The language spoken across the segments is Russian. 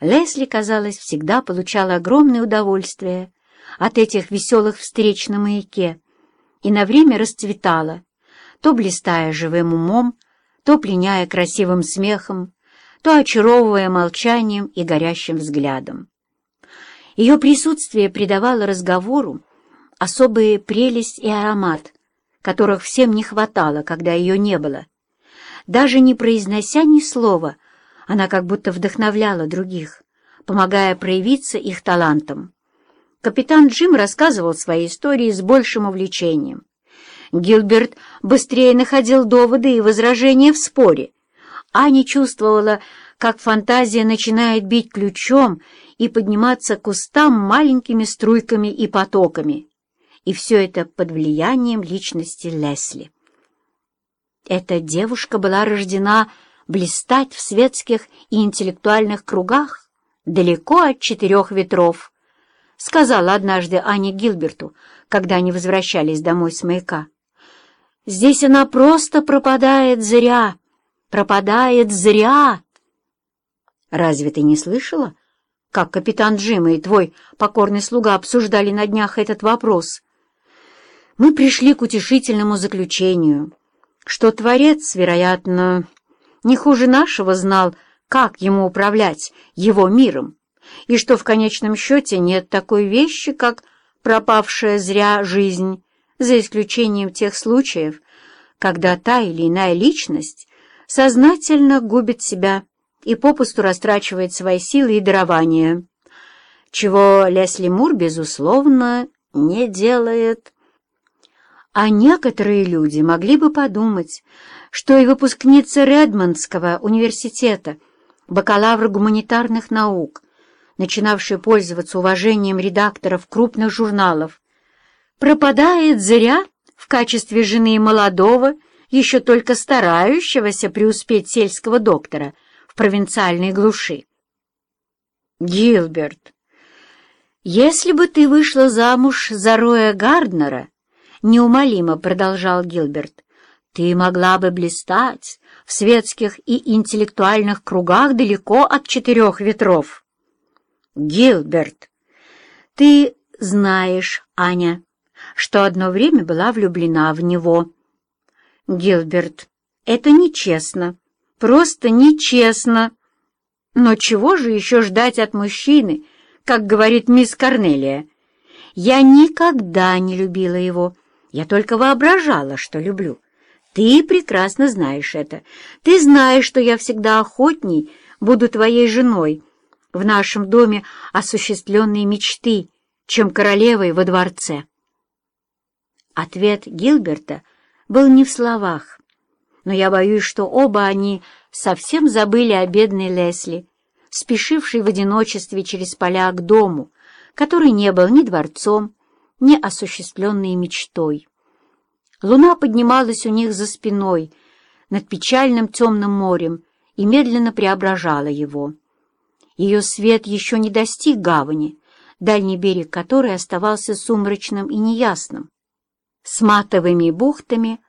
Лесли, казалось, всегда получала огромное удовольствие от этих веселых встреч на маяке и на время расцветала, то блистая живым умом, то пленяя красивым смехом, то очаровывая молчанием и горящим взглядом. Ее присутствие придавало разговору особые прелесть и аромат, которых всем не хватало, когда ее не было. Даже не произнося ни слова, она как будто вдохновляла других, помогая проявиться их талантам. Капитан Джим рассказывал свои истории с большим увлечением. Гилберт быстрее находил доводы и возражения в споре. Аня чувствовала, как фантазия начинает бить ключом и подниматься к кустам маленькими струйками и потоками. И все это под влиянием личности Лесли. Эта девушка была рождена блистать в светских и интеллектуальных кругах далеко от четырех ветров, сказала однажды Аня Гилберту, когда они возвращались домой с маяка. Здесь она просто пропадает зря, пропадает зря. Разве ты не слышала, как капитан Джим и твой покорный слуга обсуждали на днях этот вопрос? Мы пришли к утешительному заключению, что Творец, вероятно, не хуже нашего знал, как ему управлять его миром, и что в конечном счете нет такой вещи, как пропавшая зря жизнь, за исключением тех случаев, когда та или иная личность сознательно губит себя и попусту растрачивает свои силы и дарования, чего Лесли Мур, безусловно, не делает. А некоторые люди могли бы подумать, что и выпускница Редмондского университета, бакалавр гуманитарных наук, начинавшая пользоваться уважением редакторов крупных журналов, пропадает зря в качестве жены молодого, еще только старающегося преуспеть сельского доктора в провинциальной глуши. Гилберт, если бы ты вышла замуж за Роя Гарднера, неумолимо продолжал Гилберт, ты могла бы блистать в светских и интеллектуальных кругах далеко от четырех ветров. Гилберт, ты знаешь, Аня, что одно время была влюблена в него. Гилберт, это нечестно, просто нечестно. Но чего же еще ждать от мужчины, как говорит мисс Корнелия? Я никогда не любила его, я только воображала, что люблю. Ты прекрасно знаешь это. Ты знаешь, что я всегда охотней буду твоей женой в нашем доме осуществленные мечты, чем королевой во дворце. Ответ Гилберта был не в словах, но я боюсь, что оба они совсем забыли о бедной Лесли, спешившей в одиночестве через поля к дому, который не был ни дворцом, ни осуществленной мечтой. Луна поднималась у них за спиной над печальным темным морем и медленно преображала его. Ее свет еще не достиг гавани, дальний берег которой оставался сумрачным и неясным с матовыми бухтами,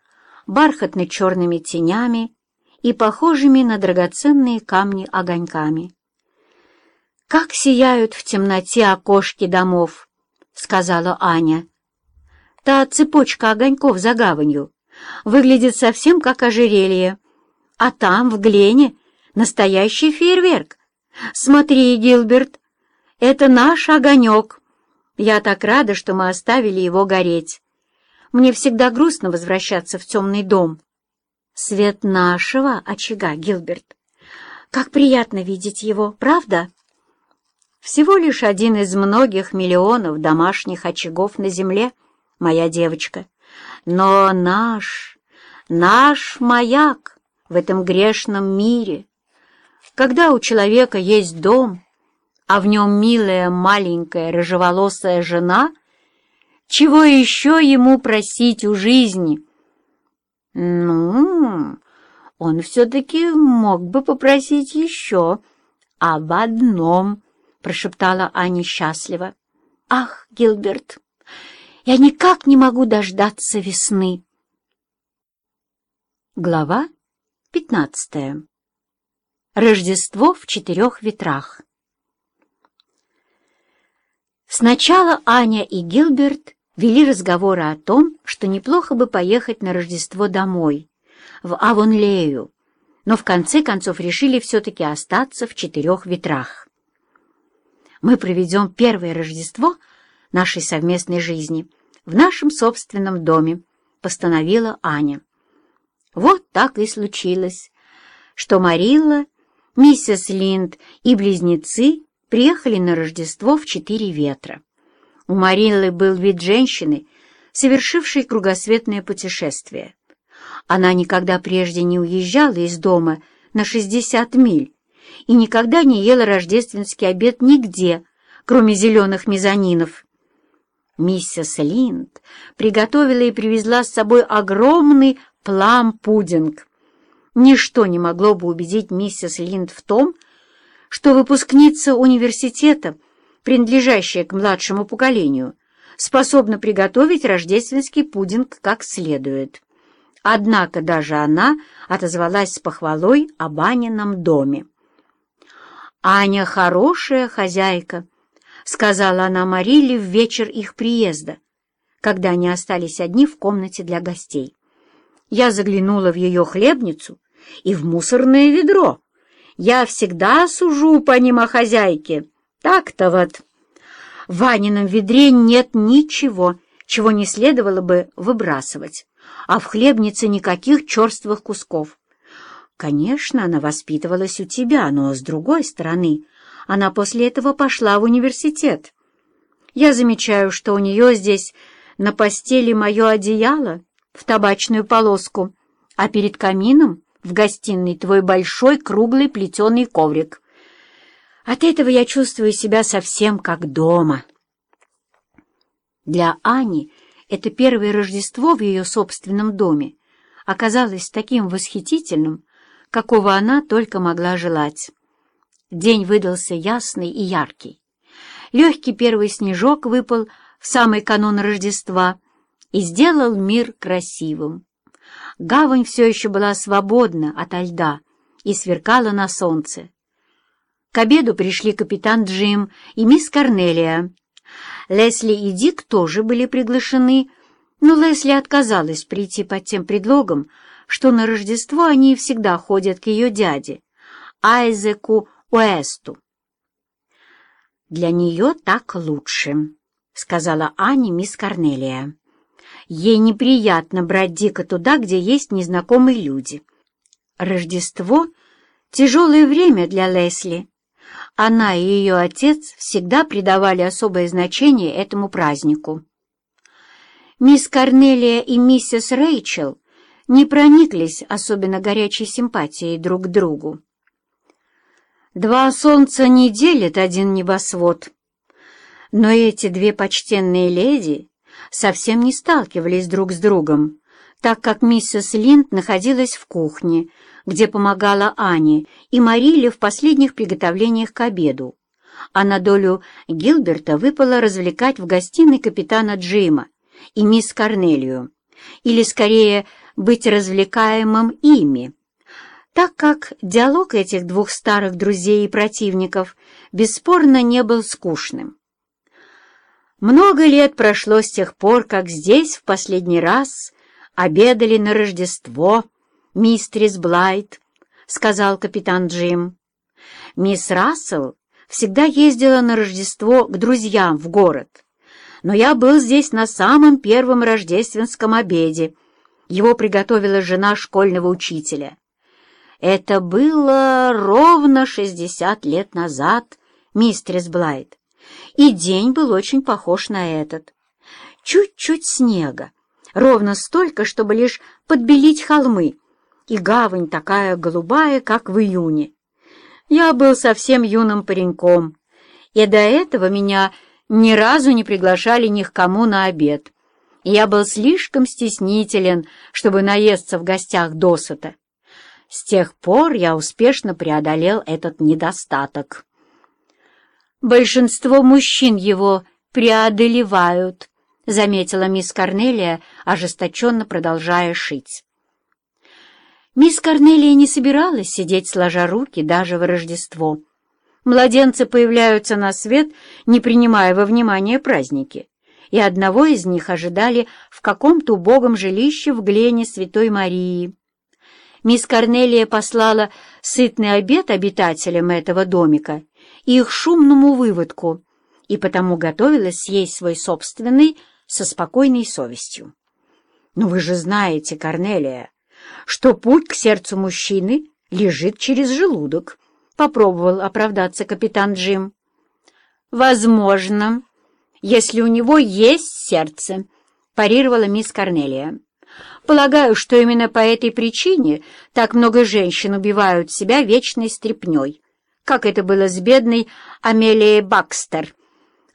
бархатно-черными тенями и похожими на драгоценные камни огоньками. «Как сияют в темноте окошки домов!» — сказала Аня. «Та цепочка огоньков за гаванью выглядит совсем как ожерелье, а там, в Глене, настоящий фейерверк. Смотри, Гилберт, это наш огонек. Я так рада, что мы оставили его гореть. Мне всегда грустно возвращаться в темный дом. Свет нашего очага, Гилберт. Как приятно видеть его, правда? Всего лишь один из многих миллионов домашних очагов на земле, моя девочка. Но наш, наш маяк в этом грешном мире. Когда у человека есть дом, а в нем милая маленькая рыжеволосая жена — чего еще ему просить у жизни? Ну, он все-таки мог бы попросить еще об одном, прошептала Аня счастливо. Ах, Гилберт, я никак не могу дождаться весны. Глава пятнадцатая. Рождество в четырех ветрах. Сначала Аня и Гилберт вели разговоры о том, что неплохо бы поехать на Рождество домой, в Авонлею, но в конце концов решили все-таки остаться в четырех ветрах. Мы проведем первое Рождество нашей совместной жизни в нашем собственном доме, постановила Аня. Вот так и случилось, что Марилла, миссис Линд и близнецы приехали на Рождество в четыре ветра. У Мариллы был вид женщины, совершившей кругосветное путешествие. Она никогда прежде не уезжала из дома на 60 миль и никогда не ела рождественский обед нигде, кроме зеленых мезонинов. Миссис Линд приготовила и привезла с собой огромный плам-пудинг. Ничто не могло бы убедить миссис Линд в том, что выпускница университета, принадлежащая к младшему поколению, способна приготовить рождественский пудинг как следует. Однако даже она отозвалась с похвалой о Анином доме. «Аня хорошая хозяйка», — сказала она Мариле в вечер их приезда, когда они остались одни в комнате для гостей. Я заглянула в ее хлебницу и в мусорное ведро. Я всегда сужу по ним о хозяйке. Так-то вот. В Ванином ведре нет ничего, чего не следовало бы выбрасывать, а в хлебнице никаких черствых кусков. Конечно, она воспитывалась у тебя, но, с другой стороны, она после этого пошла в университет. Я замечаю, что у нее здесь на постели мое одеяло в табачную полоску, а перед камином в гостиной твой большой круглый плетеный коврик. От этого я чувствую себя совсем как дома. Для Ани это первое Рождество в ее собственном доме оказалось таким восхитительным, какого она только могла желать. День выдался ясный и яркий. Легкий первый снежок выпал в самый канун Рождества и сделал мир красивым. Гавань все еще была свободна ото льда и сверкала на солнце. К обеду пришли капитан Джим и мисс Корнелия. Лесли и Дик тоже были приглашены, но Лесли отказалась прийти под тем предлогом, что на Рождество они всегда ходят к ее дяде, Айзеку Уэсту. «Для нее так лучше», — сказала Аня мисс Корнелия. Ей неприятно брать Дика туда, где есть незнакомые люди. Рождество — тяжелое время для Лесли. Она и ее отец всегда придавали особое значение этому празднику. Мисс Корнелия и миссис Рэйчел не прониклись особенно горячей симпатией друг к другу. Два солнца не делят один небосвод, но эти две почтенные леди совсем не сталкивались друг с другом, так как миссис Линд находилась в кухне, где помогала Ане и Мариле в последних приготовлениях к обеду, а на долю Гилберта выпало развлекать в гостиной капитана Джима и мисс Корнелию, или, скорее, быть развлекаемым ими, так как диалог этих двух старых друзей и противников бесспорно не был скучным. Много лет прошло с тех пор, как здесь в последний раз обедали на Рождество, мистерис Блайт, — сказал капитан Джим. Мисс Рассел всегда ездила на Рождество к друзьям в город, но я был здесь на самом первом рождественском обеде. Его приготовила жена школьного учителя. Это было ровно шестьдесят лет назад, мистерис Блайт и день был очень похож на этот. Чуть-чуть снега, ровно столько, чтобы лишь подбелить холмы, и гавань такая голубая, как в июне. Я был совсем юным пареньком, и до этого меня ни разу не приглашали ни к кому на обед. Я был слишком стеснителен, чтобы наесться в гостях досыта. С тех пор я успешно преодолел этот недостаток. Большинство мужчин его преодолевают, — заметила мисс Корнелия, ожесточенно продолжая шить. Мисс Корнелия не собиралась сидеть сложа руки даже в Рождество. Младенцы появляются на свет, не принимая во внимание праздники, и одного из них ожидали в каком-то убогом жилище в Глене Святой Марии. Мисс Корнелия послала сытный обед обитателям этого домика и их шумному выводку, и потому готовилась съесть свой собственный со спокойной совестью. Но вы же знаете, Корнелия, что путь к сердцу мужчины лежит через желудок, — попробовал оправдаться капитан Джим. «Возможно, если у него есть сердце», — парировала мисс Корнелия. «Полагаю, что именно по этой причине так много женщин убивают себя вечной стряпней, как это было с бедной Амелией Бакстер».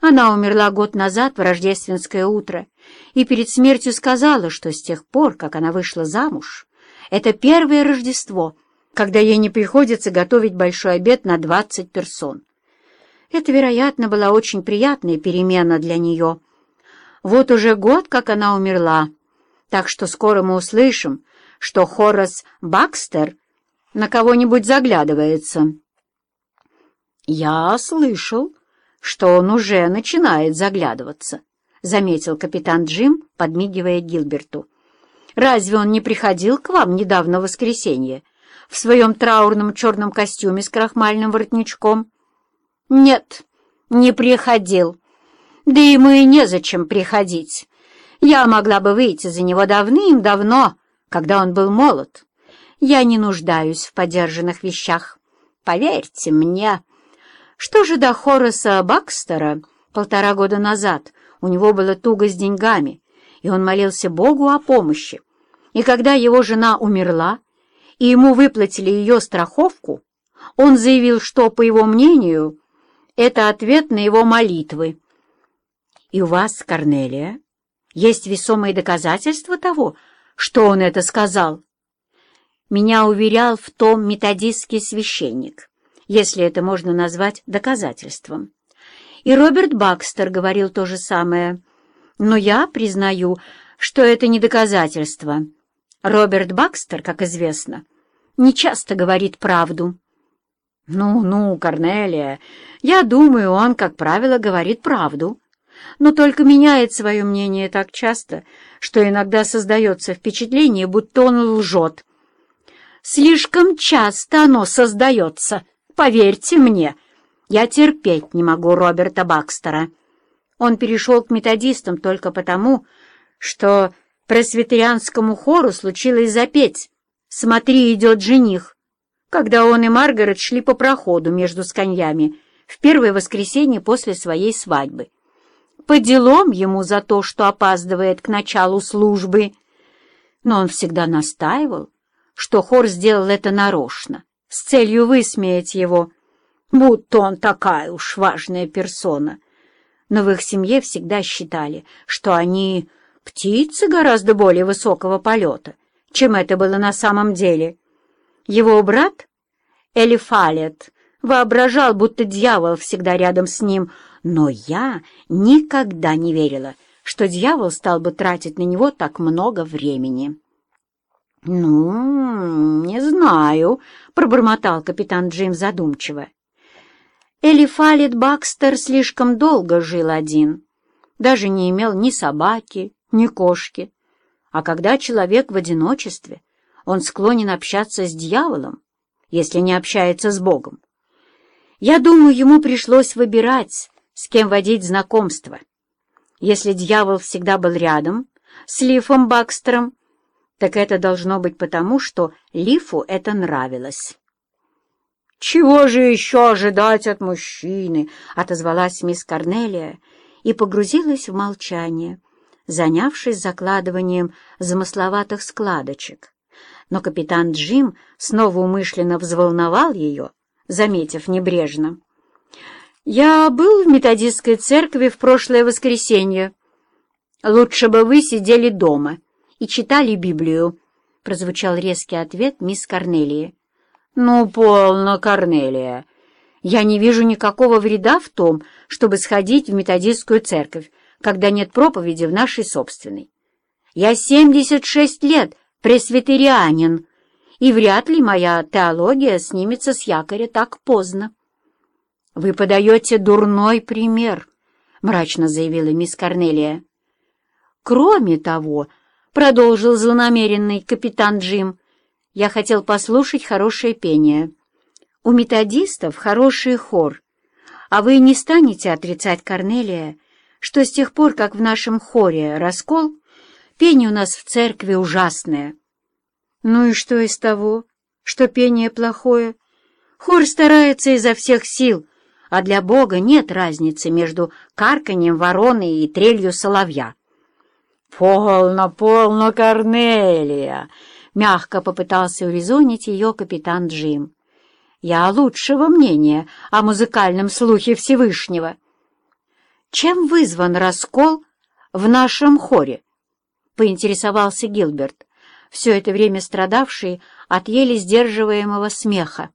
Она умерла год назад в рождественское утро и перед смертью сказала, что с тех пор, как она вышла замуж, это первое Рождество, когда ей не приходится готовить большой обед на двадцать персон. Это, вероятно, была очень приятная перемена для нее. Вот уже год, как она умерла, так что скоро мы услышим, что Хорас Бакстер на кого-нибудь заглядывается. «Я слышал», что он уже начинает заглядываться», — заметил капитан Джим, подмигивая Гилберту. «Разве он не приходил к вам недавно в воскресенье в своем траурном черном костюме с крахмальным воротничком?» «Нет, не приходил. Да ему и незачем приходить. Я могла бы выйти за него давным-давно, когда он был молод. Я не нуждаюсь в подержанных вещах. Поверьте мне». Что же до Хораса Бакстера полтора года назад у него было туго с деньгами, и он молился Богу о помощи. И когда его жена умерла, и ему выплатили ее страховку, он заявил, что, по его мнению, это ответ на его молитвы. И у вас, Корнелия, есть весомые доказательства того, что он это сказал? Меня уверял в том методистский священник если это можно назвать доказательством. И Роберт Бакстер говорил то же самое. Но я признаю, что это не доказательство. Роберт Бакстер, как известно, не часто говорит правду. «Ну-ну, Корнелия, я думаю, он, как правило, говорит правду, но только меняет свое мнение так часто, что иногда создается впечатление, будто он лжет. Слишком часто оно создается». Поверьте мне, я терпеть не могу Роберта Бакстера. Он перешел к методистам только потому, что пресвитерианскому хору случилось запеть «Смотри, идет жених», когда он и Маргарет шли по проходу между скамьями в первое воскресенье после своей свадьбы. По делам ему за то, что опаздывает к началу службы. Но он всегда настаивал, что хор сделал это нарочно с целью высмеять его, будто он такая уж важная персона. Но в их семье всегда считали, что они птицы гораздо более высокого полета, чем это было на самом деле. Его брат, Элифалет, воображал, будто дьявол всегда рядом с ним, но я никогда не верила, что дьявол стал бы тратить на него так много времени. «Ну, не знаю», — пробормотал капитан Джим задумчиво. Элифалит Бакстер слишком долго жил один, даже не имел ни собаки, ни кошки. А когда человек в одиночестве, он склонен общаться с дьяволом, если не общается с Богом. Я думаю, ему пришлось выбирать, с кем водить знакомство. Если дьявол всегда был рядом, с Лифом Бакстером, так это должно быть потому, что Лифу это нравилось. «Чего же еще ожидать от мужчины?» — отозвалась мисс Корнелия и погрузилась в молчание, занявшись закладыванием замысловатых складочек. Но капитан Джим снова умышленно взволновал ее, заметив небрежно. «Я был в методистской церкви в прошлое воскресенье. Лучше бы вы сидели дома» и читали Библию», — прозвучал резкий ответ мисс Корнелии. «Ну, полно, Корнелия. Я не вижу никакого вреда в том, чтобы сходить в методистскую церковь, когда нет проповеди в нашей собственной. Я семьдесят шесть лет пресвитерианин, и вряд ли моя теология снимется с якоря так поздно». «Вы подаете дурной пример», — мрачно заявила мисс Корнелия. «Кроме того», — продолжил злонамеренный капитан Джим, — «я хотел послушать хорошее пение. У методистов хороший хор, а вы не станете отрицать, Корнелия, что с тех пор, как в нашем хоре раскол, пение у нас в церкви ужасное». «Ну и что из того, что пение плохое? Хор старается изо всех сил» а для Бога нет разницы между карканьем вороны и трелью соловья. «Полно, полно, Корнелия!» — мягко попытался урезонить ее капитан Джим. «Я лучшего мнения о музыкальном слухе Всевышнего». «Чем вызван раскол в нашем хоре?» — поинтересовался Гилберт, все это время страдавший от еле сдерживаемого смеха.